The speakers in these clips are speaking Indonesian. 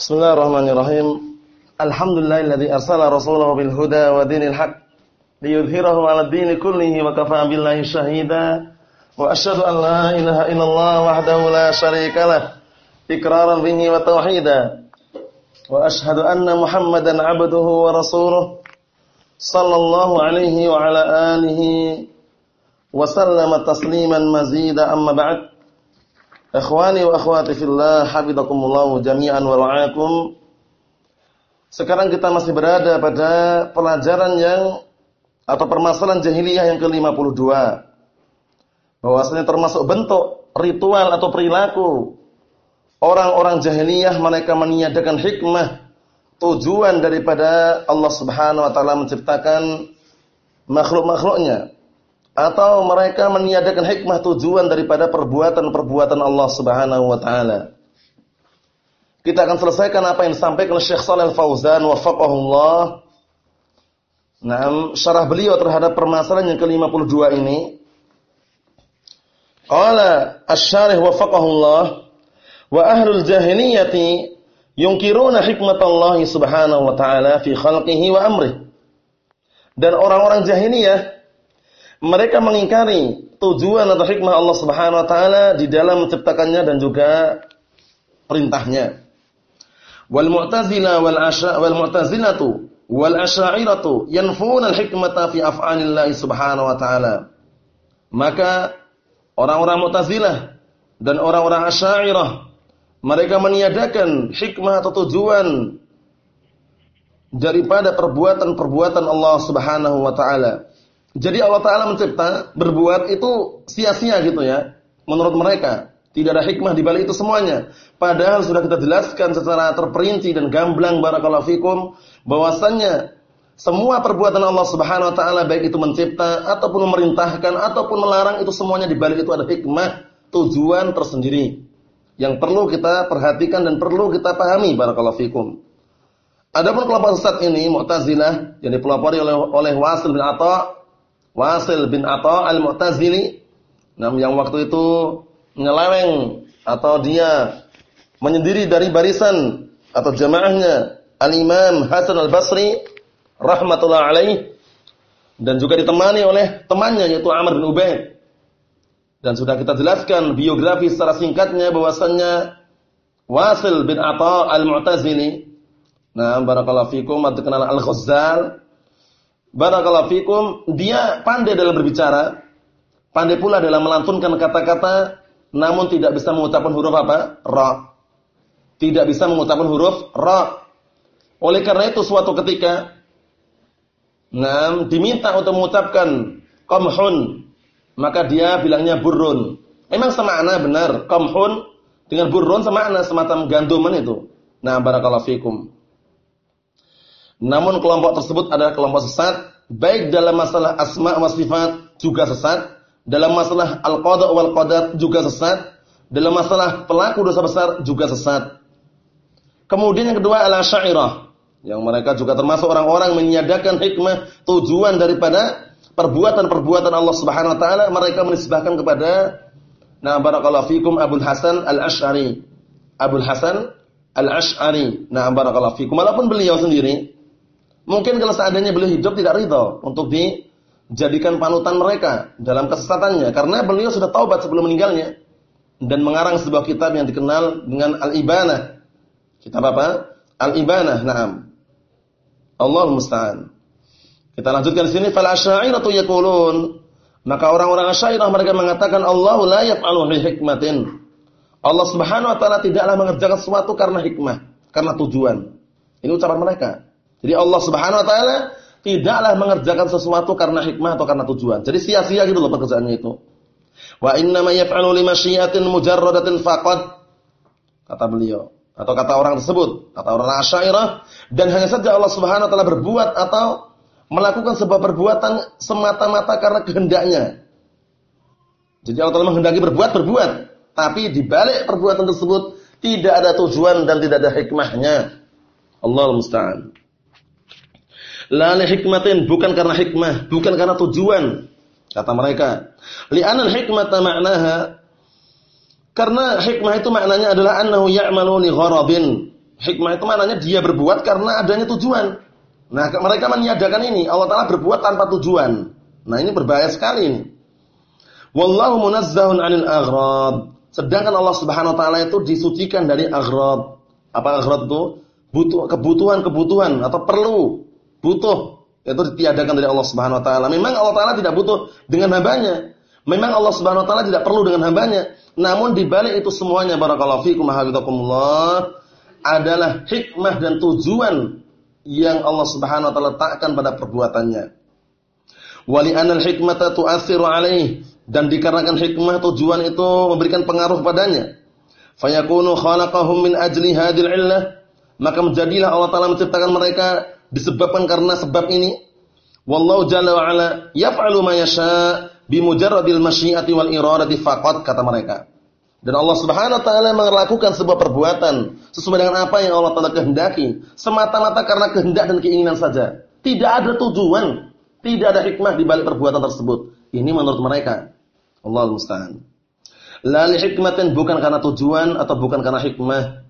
Bismillahirrahmanirrahim. Alhamdulillahilladzi arsala rasulahu bil huda wa dinil haq liyudhhirahu 'ala dini kullihi wa kafaa billahi shahida. Wa asyhadu an la ilaha illallah wahdahu la syarika lah iqraran bihi wa tauhida. Wa asyhadu anna Muhammadan 'abduhu wa rasuluh sallallahu alaihi wa ala alihi wa sallama tasliman mazida amma ba'd. Ikhwani wa akhwati fillah, habibakumullah jami'an wa ra'akum. Sekarang kita masih berada pada pelajaran yang atau permasalahan jahiliyah yang ke-52. Bahwasanya termasuk bentuk ritual atau perilaku orang-orang jahiliyah mereka meniadakan hikmah tujuan daripada Allah Subhanahu wa taala menciptakan makhluk-makhluknya atau mereka meniadakan hikmah tujuan daripada perbuatan-perbuatan Allah Subhanahu wa taala. Kita akan selesaikan apa yang disampaikan Syekh Shalal Fauzan wafaqahullah. Nah, syarah beliau terhadap permasalahan yang ke-52 ini. Qala asy-syarih wafaqahullah wa ahlul jahiliyati yunkiruna hikmatallahi subhanahu wa ta'ala fi khalqihi wa amrih. Dan orang-orang jahiliyah mereka mengingkari tujuan atau hikmah Allah Subhanahu wa taala di dalam menciptakannya dan juga perintahnya. Wal Mu'tazilah wal wal Mu'tazilatu wal yanfuna al-hikmata fi af'alillahi Subhanahu wa taala. Maka orang-orang Mu'tazilah dan orang-orang Asy'ariyah mereka meniadakan hikmah atau tujuan daripada perbuatan-perbuatan Allah Subhanahu wa taala. Jadi Allah Ta'ala mencipta, berbuat itu sia-sia gitu ya. Menurut mereka. Tidak ada hikmah di balik itu semuanya. Padahal sudah kita jelaskan secara terperinci dan gamblang barakallahu fikum bahwasannya semua perbuatan Allah Subhanahu wa taala baik itu mencipta ataupun memerintahkan ataupun melarang itu semuanya di balik itu ada hikmah, tujuan tersendiri yang perlu kita perhatikan dan perlu kita pahami barakallahu fikum. Adapun kelompok sesat ini Mu'tazilah yang dipelopori oleh oleh Wasil bin Atha Wasil bin Atha al-Mu'tazili yang waktu itu menyeleweng atau dia menyendiri dari barisan atau jamaahnya Al-Imam Hasan Al-Basri rahmatullah alaih dan juga ditemani oleh temannya yaitu Amr bin Ubaid. Dan sudah kita jelaskan biografi secara singkatnya bahwasannya Wasil bin Atha Al-Mu'tazili Nah, barakallahu fikum dikenal Al-Ghazzal Barakallahu fikum, dia pandai dalam berbicara, pandai pula dalam melantunkan kata-kata namun tidak bisa mengucapkan huruf apa? Ra. Tidak bisa mengucapkan huruf ra. Oleh karena itu suatu ketika nah, diminta untuk mengucapkan qamhun, maka dia bilangnya burun. Memang semakna benar, qamhun dengan burun semakna semacam ganduman itu. Nah, barakallahu fikum. Namun kelompok tersebut adalah kelompok sesat, baik dalam masalah asma wa sifat juga sesat, dalam masalah al-qada wal qadar juga sesat, dalam masalah pelaku dosa besar juga sesat. Kemudian yang kedua adalah syairah, yang mereka juga termasuk orang-orang menyadakan hikmah tujuan daripada perbuatan-perbuatan Allah Subhanahu wa taala mereka menisbahkan kepada Nah barakallahu fikum Hasan Al-Asy'ari. Abdul Hasan Al-Asy'ari. Nah barakallahu fikum walaupun beliau sendiri Mungkin kalau seandainya beliau hidup tidak ridho untuk dijadikan panutan mereka dalam kesesatannya karena beliau sudah taubat sebelum meninggalnya dan mengarang sebuah kitab yang dikenal dengan Al-Ibanah. Kitab apa? Al-Ibanah. Naam. Allah musta'an. Kita lanjutkan di sini fal asy'ariyatu yaqulun maka orang-orang Asy'ariyah mereka mengatakan Allahu la yaf'alu hikmatin. Allah Subhanahu wa taala tidaklah mengerjakan sesuatu karena hikmah, karena tujuan. Ini ucapan mereka. Jadi Allah Subhanahu wa taala tidaklah mengerjakan sesuatu karena hikmah atau karena tujuan. Jadi sia-sia gitu loh pekerjaannya itu. Wa inna ma yaf'alu li masyiatin mujarradatin faqad kata beliau atau kata orang tersebut, kata orang Asy'ariyah dan hanya saja Allah Subhanahu wa taala berbuat atau melakukan sebuah perbuatan semata-mata karena kehendaknya. Jadi Allah Taala menghendaki berbuat berbuat, tapi di balik perbuatan tersebut tidak ada tujuan dan tidak ada hikmahnya. Allah musta'an. La hikmatin, bukan karena hikmah, bukan karena tujuan. Kata mereka. Li'anal hikmata ma'naha karena hikmah itu maknanya adalah annahu ya'malu li Hikmah itu maknanya dia berbuat karena adanya tujuan. Nah, mereka meniadakan ini. Allah Ta'ala berbuat tanpa tujuan. Nah, ini berbahaya sekali ini. Wallahu munazzahun 'anil aghrad. Sedangkan Allah Subhanahu wa taala itu disucikan dari aghrad. Apa aghrad itu? Butuh kebutuhan-kebutuhan atau perlu, butuh itu ditiadakan dari Allah Subhanahu wa taala. Memang Allah taala tidak butuh dengan hambanya. Memang Allah Subhanahu wa taala tidak perlu dengan hambanya. Namun di balik itu semuanya barakallahu fikum hafizakumullah adalah hikmah dan tujuan yang Allah Subhanahu wa taala letakkan pada perbuatannya. Wali anal hikmata tu'athiru alaih dan dikarenakan hikmah tujuan itu memberikan pengaruh padanya. Fayakunu khalaqahum min ajli hadil illah maka menjadilah Allah taala menciptakan mereka disebabkan karena sebab ini. Wallahu jalla wa ala yaf'alu ma yasha bimujarradil masyiati wal iradati faqat kata mereka. Dan Allah Subhanahu wa taala melakukan sebuah perbuatan sesuai dengan apa yang Allah taala kehendaki, semata-mata karena kehendak dan keinginan saja. Tidak ada tujuan, tidak ada hikmah di balik perbuatan tersebut. Ini menurut mereka. Allah musta'an. La li hikmatin bukan karena tujuan atau bukan karena hikmah.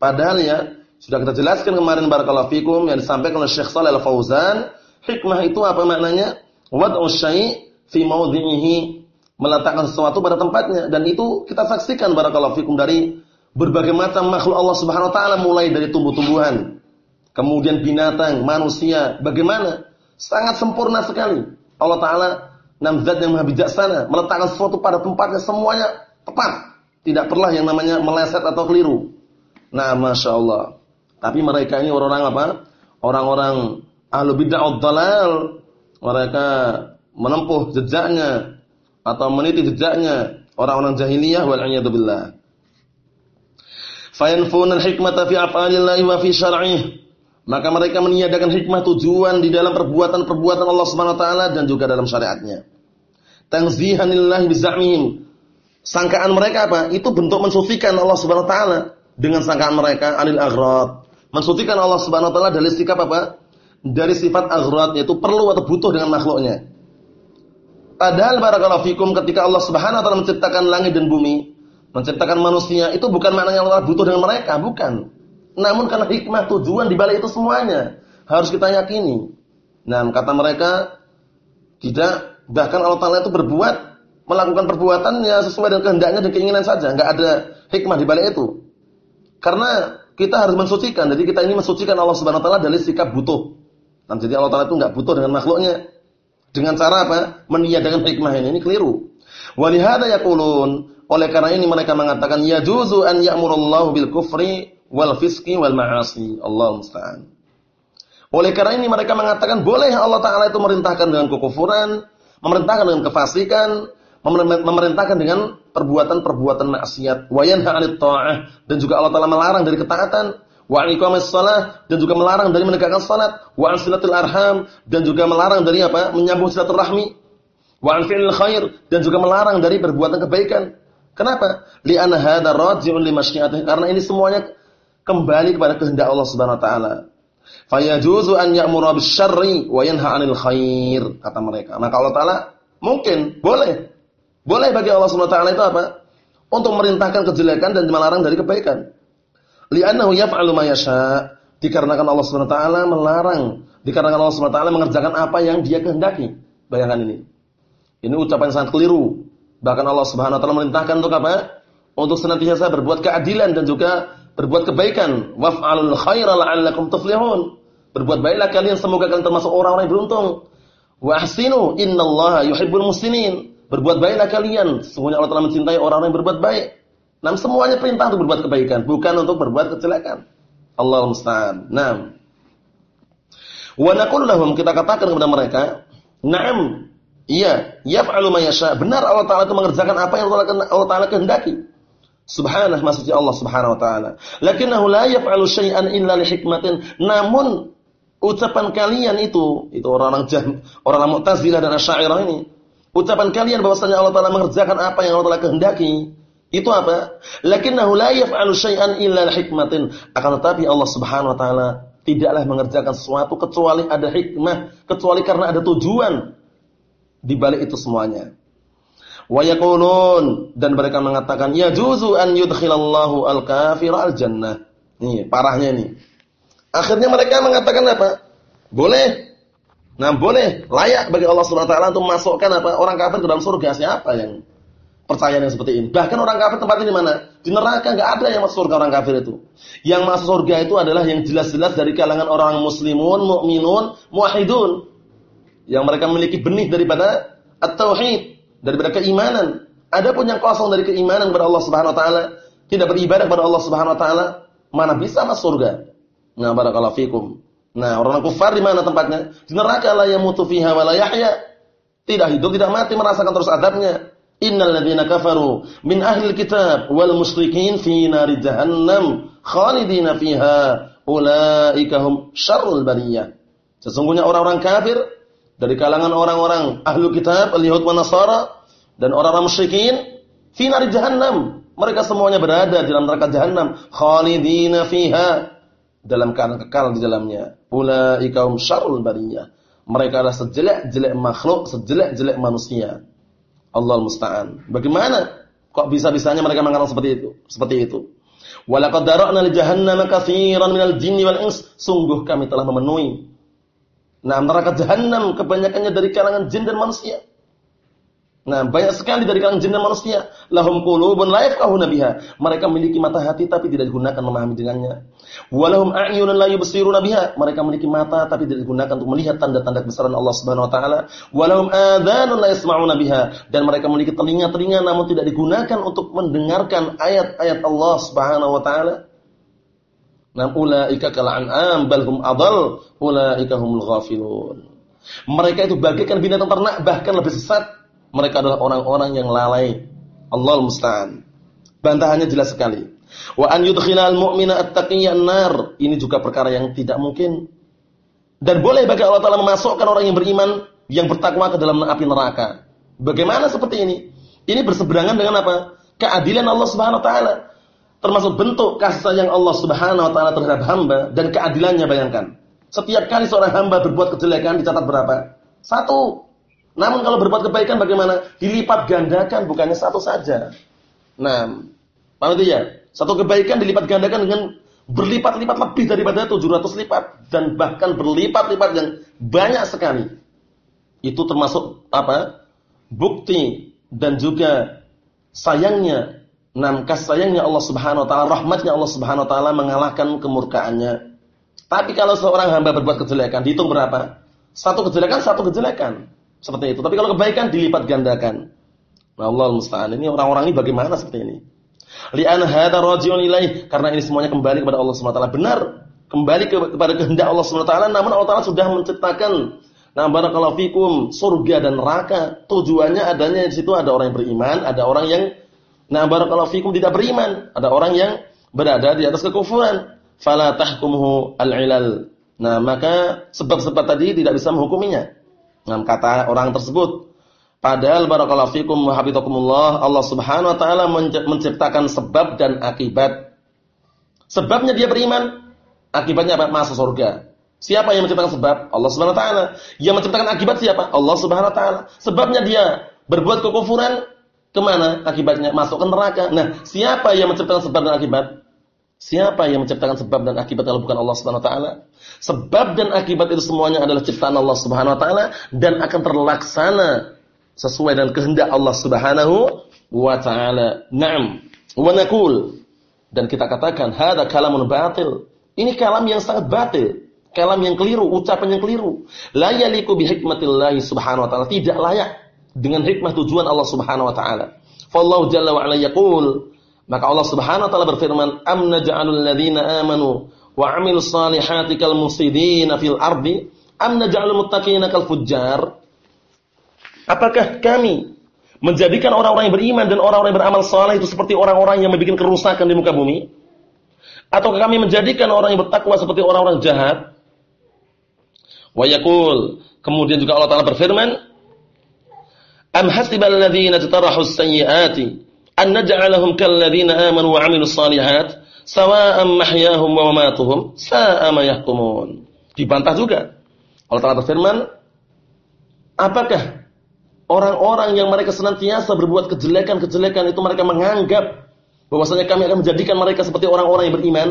Padahal ya sudah kita jelaskan kemarin barakallahu fikum yang disampaikan oleh Syekh Shalal Al-Fauzan, hikmah itu apa maknanya? Wad'u syai' fi mawdhi'ihi meletakkan sesuatu pada tempatnya dan itu kita saksikan barakallahu fikum dari berbagai macam makhluk Allah Subhanahu wa taala mulai dari tumbuh-tumbuhan kemudian binatang, manusia, bagaimana sangat sempurna sekali. Allah taala namzat yang maha bijaksana meletakkan sesuatu pada tempatnya semuanya tepat. Tidak pernah yang namanya meleset atau keliru. Nah, Masya Allah. Tapi mereka ini orang-orang apa? Orang-orang ahlu bid'ah dalal. Mereka menempuh jejaknya atau meniti jejaknya orang-orang jahiliyah wal a'yadu billah. Fayanfuna al-hikmata fi af'alillahi wa fi syar'ih. Maka mereka meniadakan hikmah tujuan di dalam perbuatan-perbuatan Allah Subhanahu wa taala dan juga dalam syariatnya. Tanzihanillahi bizamihim. Sangkaan mereka apa? Itu bentuk mensucikan Allah Subhanahu wa taala dengan sangkaan mereka anil aghrad. Mensucikan Allah Subhanahu wa taala dari sikap apa? Dari sifat aghrad yaitu perlu atau butuh dengan makhluknya. Padahal barakallahu fikum ketika Allah Subhanahu wa taala menciptakan langit dan bumi, menciptakan manusia, itu bukan maknanya Allah butuh dengan mereka, bukan. Namun karena hikmah tujuan di balik itu semuanya harus kita yakini. Nah, kata mereka tidak bahkan Allah taala itu berbuat melakukan perbuatannya sesuai dengan kehendaknya dan keinginan saja, enggak ada hikmah di balik itu. Karena kita harus mensucikan. Jadi kita ini mensucikan Allah Subhanahu wa taala dari sikap butuh. Nah, jadi Allah taala itu enggak butuh dengan makhluknya. Dengan cara apa? Meniadakan hikmah ini. Ini keliru. Walihada yaqulun. Oleh karena ini mereka mengatakan ya juzu an ya'murullahu bil kufri wal fiski wal ma'asi. Allah musta'an. Oleh karena ini mereka mengatakan boleh Allah Ta'ala itu merintahkan dengan kekufuran, memerintahkan dengan kefasikan, memerintahkan dengan perbuatan-perbuatan maksiat. Wa yanha 'anit ta'ah dan juga Allah Ta'ala melarang dari ketaatan wa iqamis shalah dan juga melarang dari menegakkan salat, wa silatul arham dan juga melarang dari apa? menyambung silaturahmi, wa fi'lil khair dan juga melarang dari perbuatan kebaikan. Kenapa? Li'anna hadza raji'un li karena ini semuanya kembali kepada kehendak Allah Subhanahu wa taala. Fayajuzu an ya'mura bisyarri wa yanha 'anil khair kata mereka. Maka Allah taala mungkin boleh boleh bagi Allah taala itu apa? Untuk merintahkan kejelekan dan melarang dari kebaikan. Li'annahu yaf'alu ma yasha. Dikarenakan Allah taala melarang, dikarenakan Allah taala mengerjakan apa yang Dia kehendaki. Bayangkan ini. Ini ucapan sangat keliru. Bahkan Allah Subhanahu wa taala merintahkan untuk apa? Untuk senantiasa berbuat keadilan dan juga berbuat kebaikan. Waf'alul khaira la'allakum tuflihun. Berbuat baiklah kalian semoga kalian termasuk orang-orang yang beruntung. Wa ahsinu innallaha yuhibbul muhsinin. Berbuat baiklah kalian, sesungguhnya Allah telah mencintai orang-orang yang berbuat baik. Nah, semuanya perintah untuk berbuat kebaikan, bukan untuk berbuat kejelekan. Allah musta'an. Naam. Wa naqulu lahum kita katakan kepada mereka, "Na'am." Iya, yaf'alu ma yasha. Benar Allah Taala itu mengerjakan apa yang Allah Taala kehendaki. Subhanallah maksudnya Allah Subhanahu wa taala. Lakinnahu la yaf'alu syai'an illa li hikmatin. Namun ucapan kalian itu, itu orang-orang jahm, orang-orang Mu'tazilah dan Asy'ariyah ini, ucapan kalian bahwasanya Allah Taala mengerjakan apa yang Allah Taala kehendaki, itu apa? Lakinnahu la yaf'alu syai'an illa hikmatin. Akan tetapi Allah Subhanahu wa taala tidaklah mengerjakan sesuatu kecuali ada hikmah, kecuali karena ada tujuan di balik itu semuanya. Wa yaqulun dan mereka mengatakan ya juzu an yudkhilallahu al-kafira al-jannah. Nih, parahnya ini. Akhirnya mereka mengatakan apa? Boleh. Nah, boleh, layak bagi Allah Subhanahu wa taala untuk masukkan apa? Orang kafir ke dalam surga. Siapa yang percaya yang seperti ini? Bahkan orang kafir tempatnya di mana? Di neraka enggak ada yang masuk surga orang kafir itu. Yang masuk surga itu adalah yang jelas-jelas dari kalangan orang muslimun, mukminun, muwahhidun. Yang mereka memiliki benih daripada at-tauhid, daripada keimanan. Adapun yang kosong dari keimanan kepada Allah Subhanahu wa taala, tidak beribadah kepada Allah Subhanahu wa taala, mana bisa masuk surga? Nah, barakallahu fikum. Nah, orang kafir di mana tempatnya? Di neraka la yamutu fiha wa la. Tidak hidup, tidak mati merasakan terus adabnya. Innal ladzina kafaru min ahli kitab wal musyrikin fi nari jahannam khalidina fiha ulaika hum syarrul bariyah. Sesungguhnya orang-orang kafir dari kalangan orang-orang ahli kitab, al-yahud wa nasara dan orang-orang musyrikin fi nari jahannam. Mereka semuanya berada di dalam neraka jahannam khalidina fiha dalam keadaan kekal di dalamnya. Ulaika hum syarrul bariyah. Mereka adalah sejelek-jelek makhluk, sejelek-jelek manusia. Allah musta'an. Bagaimana kok bisa-bisanya mereka mengatakan seperti itu? Seperti itu. Walaqad dara'na li jahannama katsiran minal jinni wal ins. Sungguh kami telah memenuhi nah neraka jahannam kebanyakannya dari kalangan jin dan manusia. Nah, banyak sekali dari kalangan jin dan manusia. Lahum qulubun la yafqahuna biha. Mereka memiliki mata hati tapi tidak digunakan memahami dengannya. Walahum a'yunun la yubsiruna biha. Mereka memiliki mata tapi tidak digunakan untuk melihat tanda-tanda kebesaran Allah Subhanahu wa taala. Walahum adhanun la yasma'una biha. Dan mereka memiliki telinga-telinga namun tidak digunakan untuk mendengarkan ayat-ayat Allah Subhanahu wa taala. Nam ulaika kal an'am bal hum adall ulaika humul ghafilun. Mereka itu bagaikan binatang ternak bahkan lebih sesat mereka adalah orang-orang yang lalai. Allah musta'an. Bantahannya jelas sekali. Wa an yudkhilal mu'mina at-taqiyyan nar. Ini juga perkara yang tidak mungkin. Dan boleh bagi Allah Taala memasukkan orang yang beriman yang bertakwa ke dalam api neraka. Bagaimana seperti ini? Ini berseberangan dengan apa? Keadilan Allah Subhanahu wa taala. Termasuk bentuk kasih sayang Allah Subhanahu wa taala terhadap hamba dan keadilannya bayangkan. Setiap kali seorang hamba berbuat kejelekan dicatat berapa? Satu. Namun kalau berbuat kebaikan bagaimana? Dilipat gandakan bukannya satu saja. Nah, paham itu ya? Satu kebaikan dilipat gandakan dengan berlipat-lipat lebih daripada 700 lipat dan bahkan berlipat-lipat yang banyak sekali. Itu termasuk apa? Bukti dan juga sayangnya Nam sayangnya Allah Subhanahu wa taala, rahmatnya Allah Subhanahu wa taala mengalahkan kemurkaannya. Tapi kalau seorang hamba berbuat kejelekan, dihitung berapa? Satu kejelekan, satu kejelekan. Seperti itu. Tapi kalau kebaikan dilipat gandakan. Nah, Allah musta'an. Ini orang-orang ini bagaimana seperti ini? Li'an hadza raji'un ilaih karena ini semuanya kembali kepada Allah Subhanahu wa taala. Benar, kembali kepada kehendak Allah Subhanahu wa taala, namun Allah taala sudah menciptakan Nah, barakallahu fikum, surga dan neraka. Tujuannya adanya di situ ada orang yang beriman, ada orang yang nah barakallahu fikum tidak beriman, ada orang yang berada di atas kekufuran. Fala tahkumuhu al-ilal. Nah, maka sebab-sebab tadi tidak bisa menghukuminya. Dengan kata orang tersebut. Padahal barakallahu fikum wa habibakumullah Allah Subhanahu wa taala menciptakan sebab dan akibat. Sebabnya dia beriman, akibatnya apa? Masuk surga. Siapa yang menciptakan sebab? Allah Subhanahu wa taala. Yang menciptakan akibat siapa? Allah Subhanahu wa taala. Sebabnya dia berbuat kekufuran, ke mana akibatnya? Masuk ke neraka. Nah, siapa yang menciptakan sebab dan akibat? Siapa yang menciptakan sebab dan akibat kalau bukan Allah Subhanahu wa taala? Sebab dan akibat itu semuanya adalah ciptaan Allah Subhanahu wa taala dan akan terlaksana sesuai dengan kehendak Allah Subhanahu wa taala. Naam. Wa naqul dan kita katakan hadza kalamun batil. Ini kalam yang sangat batil. Kalam yang keliru, ucapan yang keliru. La yaliku bi hikmatillah subhanahu wa ta'ala. Tidak layak dengan hikmah tujuan Allah subhanahu wa ta'ala. Fallahu jalla wa ala yaqul maka Allah Subhanahu wa taala berfirman, "Am naj'alul ladzina amanu wa 'amilus salihati kal mufsidina fil ardi am naj'alul muttaqina kal fujjar?" Apakah kami menjadikan orang-orang yang beriman dan orang-orang yang beramal saleh itu seperti orang-orang yang membuat kerusakan di muka bumi? Atau kami menjadikan orang yang bertakwa seperti orang-orang jahat? Wa yaqul, kemudian juga Allah Taala berfirman, "Am hasibal ladzina tatarahu sayyiati an naj'alahum kalladzina amanu wa 'amilus salihat sawa'an mahyahum wa mamatuhum sa'a ma yahkumun. Dibantah juga. Allah Taala berfirman, apakah orang-orang yang mereka senantiasa berbuat kejelekan-kejelekan itu mereka menganggap bahwasanya kami akan menjadikan mereka seperti orang-orang yang beriman?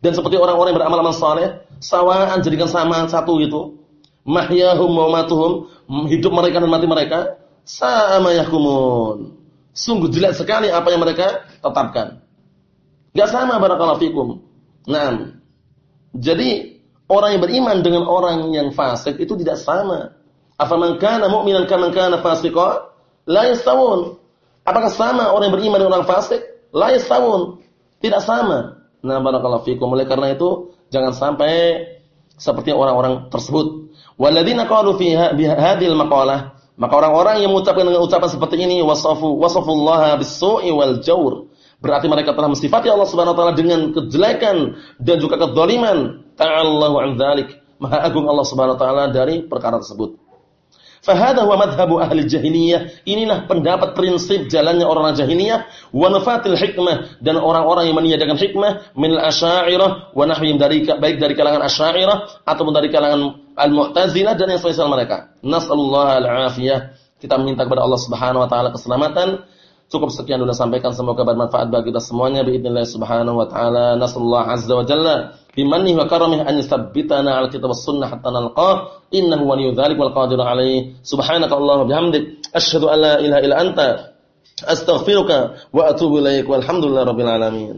Dan seperti orang-orang yang beramal amal saleh, sawaan jadikan sama satu gitu. Mahyahum wa matuhum, hidup mereka dan mati mereka sama yahkumun. Sungguh jelek sekali apa yang mereka tetapkan. Gak sama barakallahu fikum. Nah, jadi orang yang beriman dengan orang yang fasik itu tidak sama. Afaman kana mu'minan kaman kana fasiqa la yastawun. Apakah sama orang yang beriman dengan orang fasik? La yastawun. Tidak sama. Nah, barakallahu fikum. Oleh karena itu, jangan sampai seperti orang-orang tersebut. Walladzina qalu fi hadhil maqalah maka orang-orang yang mengucapkan dengan ucapan seperti ini wasafu wasafullaha bis-su'i wal jawr berarti mereka telah mensifati Allah Subhanahu wa taala dengan kejelekan dan juga kedzaliman. Ta'allahu 'an dzalik. Maha agung Allah Subhanahu wa taala dari perkara tersebut. Fahada huwa madhabu ahli jahiliyah. Inilah pendapat prinsip jalannya orang-orang jahiliyah wa nafatil hikmah dan orang-orang yang meniadakan hikmah min al-asy'ariyah wa nahwihim dari baik dari kalangan asy'ariyah ataupun dari kalangan al-mu'tazilah dan yang semisal mereka. Nasallallahu al-afiyah. Kita minta kepada Allah Subhanahu wa taala keselamatan Cukup sekian sudah sampaikan semoga bermanfaat bagi kita semuanya باذنillah subhanahu wa taala nasallahu azza wa jalla bimannihi wa karamih an yuthabbitana al kitab was sunnah hatta nalqa innahu waliyyu dzalik wal qadiru alaihi subhanaka allahumma bihamdik asyhadu an la ilaha illa anta astaghfiruka wa atubu ilaik walhamdulillahi rabbil alamin